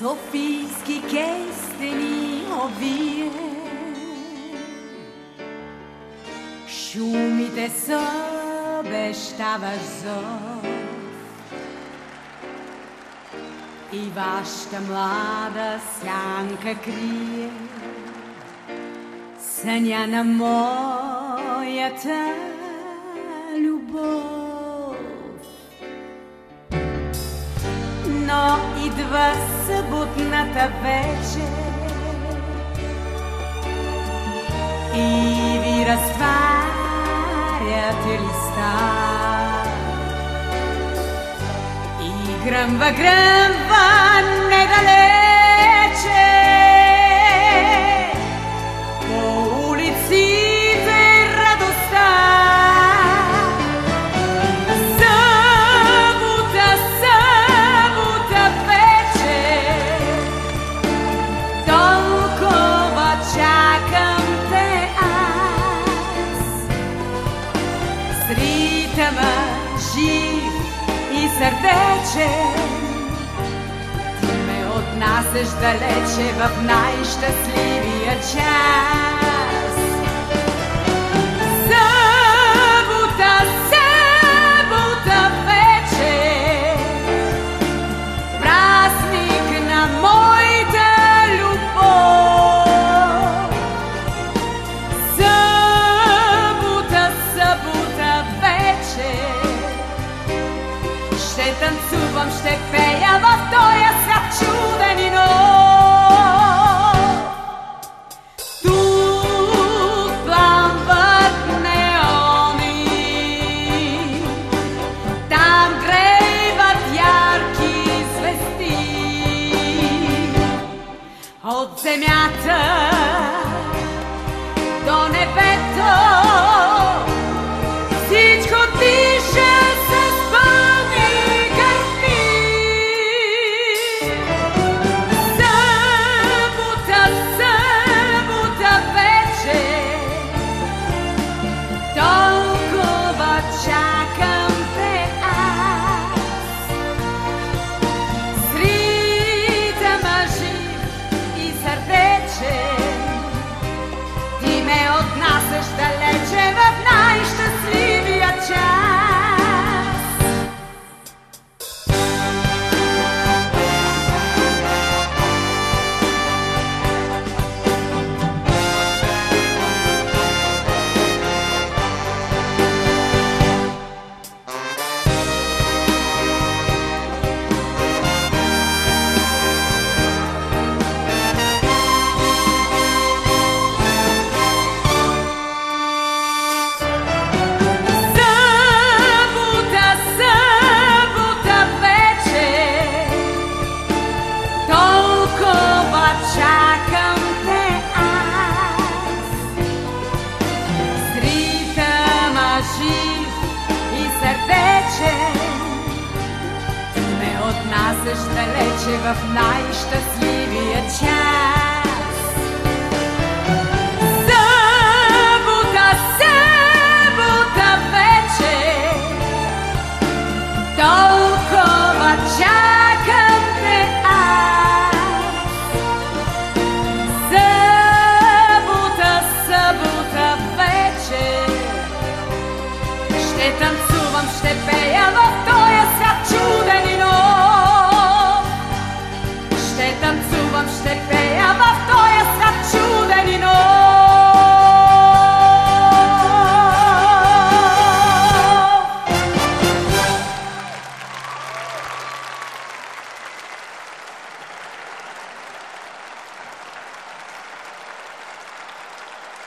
Sofisque que steni ovie Šumite sobe štavaš zov I vašta mlada sjanka krije. Sanjana moja ta ljubov но идва съботната вечер и ви разтваряте листа. И гръмва, гръмва ти сърдече. Ти ме отнасяш далече в най-щастливия час. sen бъдеш далече в най-щастливия час.